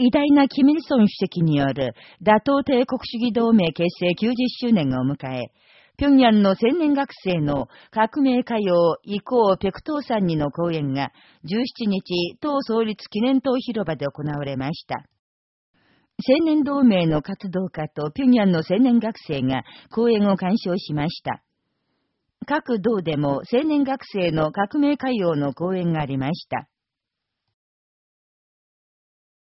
偉大なキミルソン主席による打倒帝国主義同盟結成90周年を迎え、平壌の青年学生の革命歌謡以降ペクトーさんにの講演が17日党創立記念党広場で行われました。青年同盟の活動家と平壌の青年学生が講演を鑑賞しました。各道でも青年学生の革命歌謡の講演がありました。